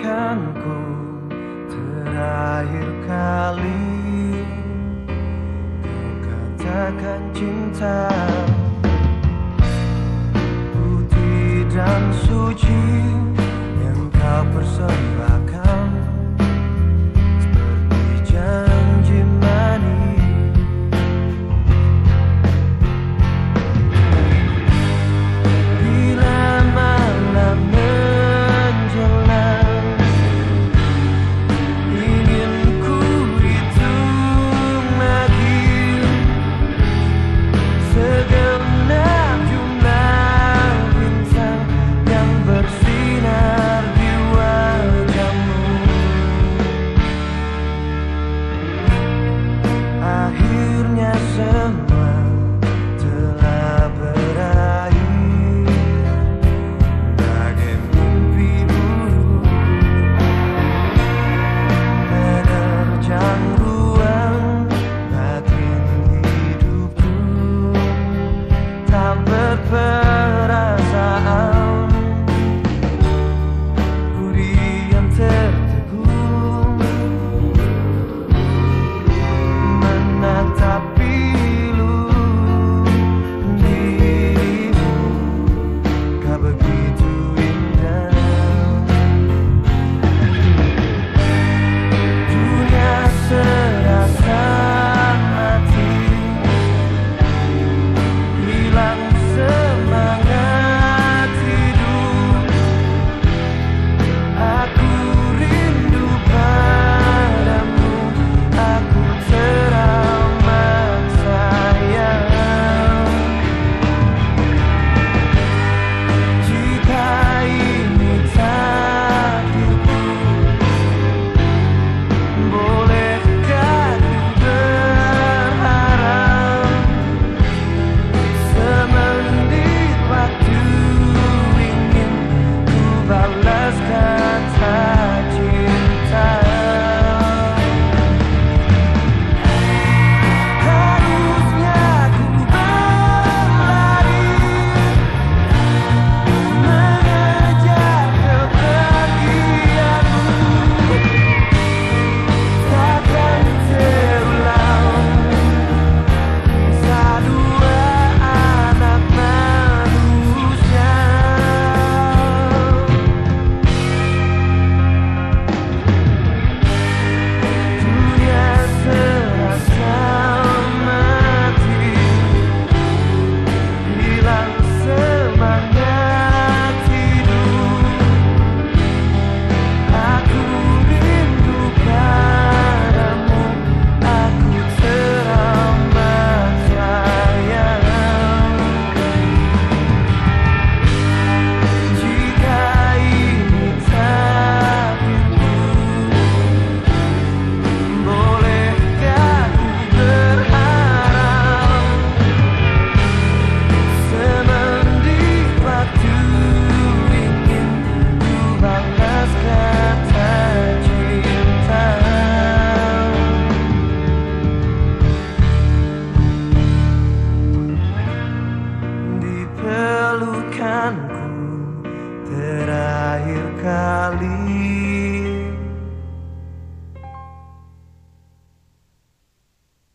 ku terakhir kali Kau katakan cinta